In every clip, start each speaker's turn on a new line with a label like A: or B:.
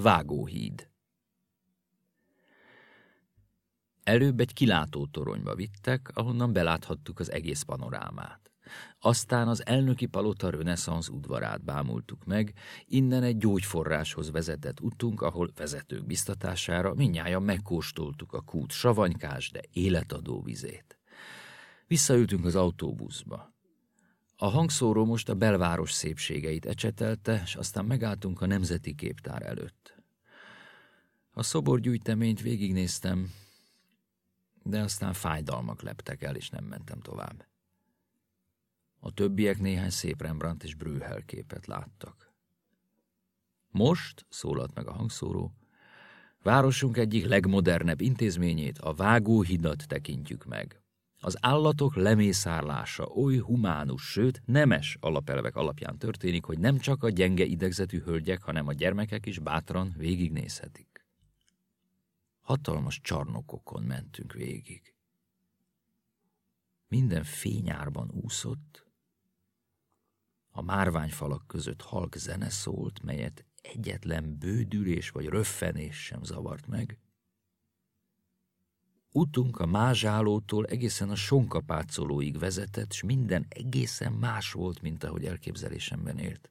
A: Vágóhíd Előbb egy kilátó toronyba vittek, ahonnan beláthattuk az egész panorámát. Aztán az elnöki palota reneszánsz udvarát bámultuk meg, innen egy gyógyforráshoz vezetett utunk, ahol vezetők biztatására minnyáján megkóstoltuk a kút savanykás, de életadó vizét. Visszaültünk az autóbuszba. A hangszóró most a belváros szépségeit ecsetelte, és aztán megálltunk a Nemzeti Képtár előtt. A szoborgyűjteményt végignéztem, de aztán fájdalmak leptek el, és nem mentem tovább. A többiek néhány szép Rembrandt és Brühel képet láttak. Most, szólalt meg a hangszóró, városunk egyik legmodernebb intézményét, a vágóhidat tekintjük meg. Az állatok lemészárlása oly humánus, sőt nemes alapelvek alapján történik, hogy nem csak a gyenge idegzetű hölgyek, hanem a gyermekek is bátran végignézhetik. Hatalmas csarnokokon mentünk végig. Minden fényárban úszott, a márványfalak között halk zene szólt, melyet egyetlen bődülés vagy röffenés sem zavart meg. Utunk a mázsálótól egészen a sonkapácolóig vezetett, s minden egészen más volt, mint ahogy elképzelésemben élt.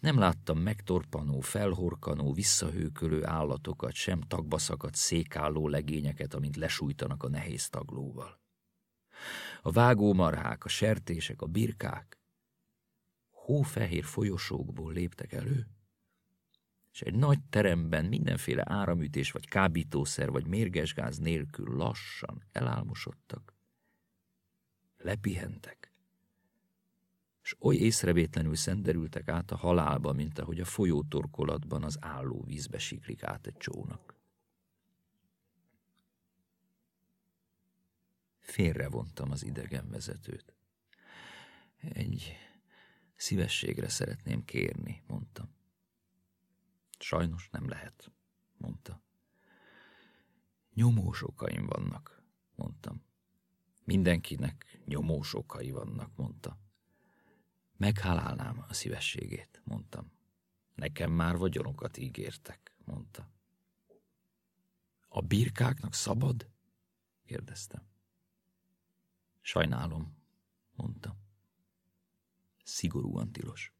A: Nem láttam megtorpanó, felhorkanó, visszahőkölő állatokat, sem tagbaszakat, székálló legényeket, amint lesújtanak a nehéz taglóval. A vágómarhák, a sertések, a birkák, hófehér folyosókból léptek elő, és egy nagy teremben mindenféle áramütés, vagy kábítószer, vagy mérgesgáz nélkül lassan elálmosodtak, lepihentek, és oly észrevétlenül szenderültek át a halálba, mint ahogy a folyótorkolatban az álló vízbe siklik át egy csónak. Félrevontam az idegen vezetőt. Egy Szívességre szeretném kérni, mondtam. Sajnos nem lehet, mondta. Nyomós okaim vannak, mondtam. Mindenkinek nyomós okai vannak, mondta. Meghálálnám a szívességét, mondtam. Nekem már vagyonokat ígértek, mondta. A birkáknak szabad? kérdeztem. Sajnálom, mondtam szigorúan tilos.